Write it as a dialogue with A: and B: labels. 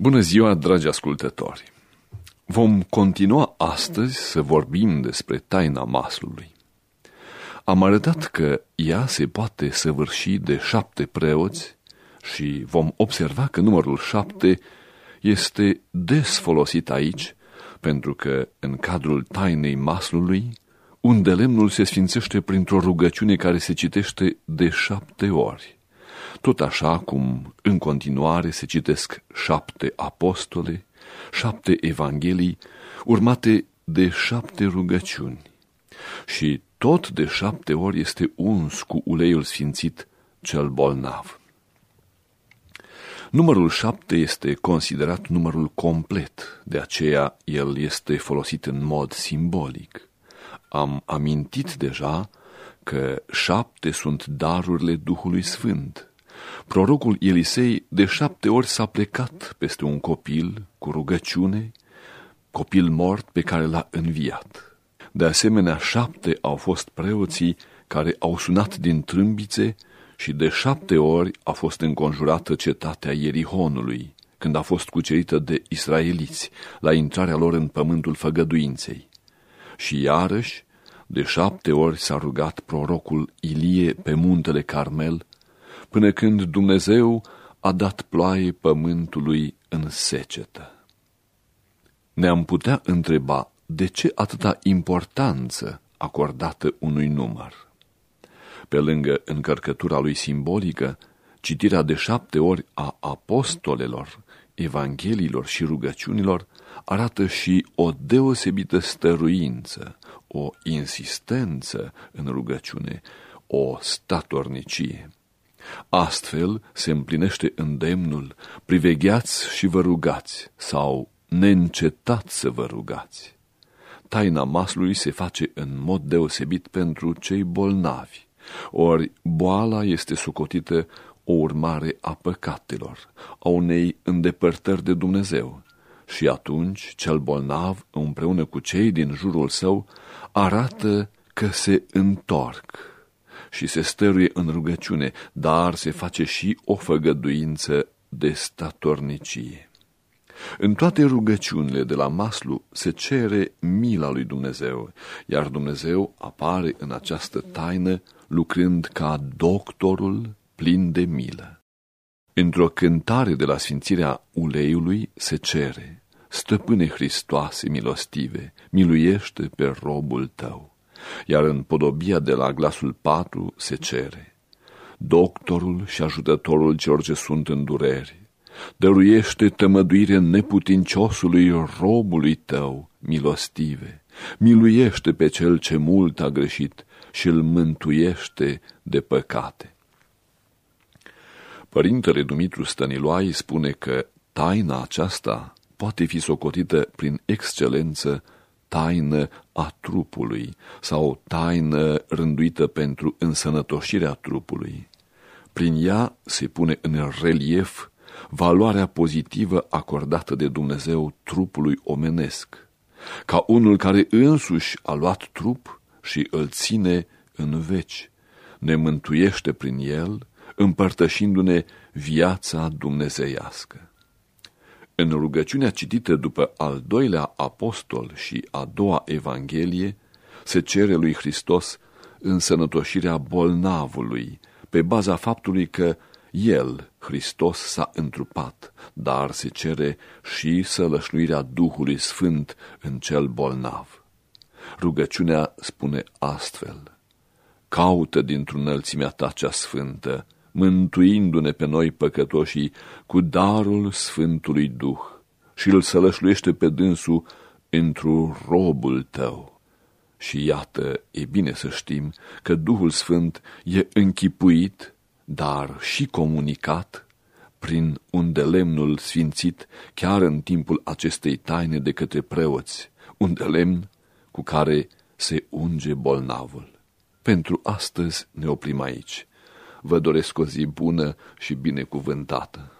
A: Bună ziua, dragi ascultători! Vom continua astăzi să vorbim despre taina maslului. Am arătat că ea se poate săvârși de șapte preoți și vom observa că numărul șapte este des folosit aici, pentru că în cadrul tainei maslului, unde lemnul se sfințește printr-o rugăciune care se citește de șapte ori tot așa cum în continuare se citesc șapte apostole, șapte evanghelii, urmate de șapte rugăciuni. Și tot de șapte ori este uns cu uleiul sfințit cel bolnav. Numărul șapte este considerat numărul complet, de aceea el este folosit în mod simbolic. Am amintit deja că șapte sunt darurile Duhului Sfânt, Prorocul Elisei de șapte ori s-a plecat peste un copil cu rugăciune, copil mort pe care l-a înviat. De asemenea, șapte au fost preoții care au sunat din trâmbițe și de șapte ori a fost înconjurată cetatea Ierihonului, când a fost cucerită de israeliți, la intrarea lor în pământul făgăduinței. Și iarăși, de șapte ori s-a rugat prorocul Ilie pe muntele Carmel până când Dumnezeu a dat ploaie pământului în secetă. Ne-am putea întreba de ce atâta importanță acordată unui număr. Pe lângă încărcătura lui simbolică, citirea de șapte ori a apostolelor, evanghelilor și rugăciunilor arată și o deosebită stăruință, o insistență în rugăciune, o statornicie. Astfel se împlinește îndemnul, privegheați și vă rugați, sau neîncetați să vă rugați. Taina masului se face în mod deosebit pentru cei bolnavi, ori boala este socotită o urmare a păcatelor, a unei îndepărtări de Dumnezeu. Și atunci cel bolnav, împreună cu cei din jurul său, arată că se întorc și se stăruie în rugăciune, dar se face și o făgăduință de statornicie. În toate rugăciunile de la Maslu se cere mila lui Dumnezeu, iar Dumnezeu apare în această taină lucrând ca doctorul plin de milă. Într-o cântare de la sfințirea uleiului se cere, Stăpâne Hristoase milostive, miluiește pe robul tău iar în podobia de la glasul patru se cere. Doctorul și ajutătorul celor ce sunt în dureri, dăruiește tămăduire neputinciosului robului tău, milostive, miluiește pe cel ce mult a greșit și îl mântuiește de păcate. Părintele Dumitru Stăniloai spune că taina aceasta poate fi socotită prin excelență taină a trupului sau taină rânduită pentru însănătoșirea trupului. Prin ea se pune în relief valoarea pozitivă acordată de Dumnezeu trupului omenesc, ca unul care însuși a luat trup și îl ține în veci, ne mântuiește prin el, împărtășindu-ne viața dumnezeiască. În rugăciunea citită după al doilea apostol și a doua evanghelie, se cere lui Hristos însănătoșirea bolnavului, pe baza faptului că el, Hristos, s-a întrupat, dar se cere și sălășluirea Duhului Sfânt în cel bolnav. Rugăciunea spune astfel, Caută dintr-o înălțimea ta cea sfântă, mântuindu-ne pe noi păcătoșii cu darul Sfântului Duh și îl sălășluiește pe dânsul într-un robul tău. Și iată, e bine să știm că Duhul Sfânt e închipuit, dar și comunicat prin un de lemnul sfințit chiar în timpul acestei taine de către preoți, un de lemn cu care se unge bolnavul. Pentru astăzi ne oprim aici. Vă doresc o zi bună și binecuvântată.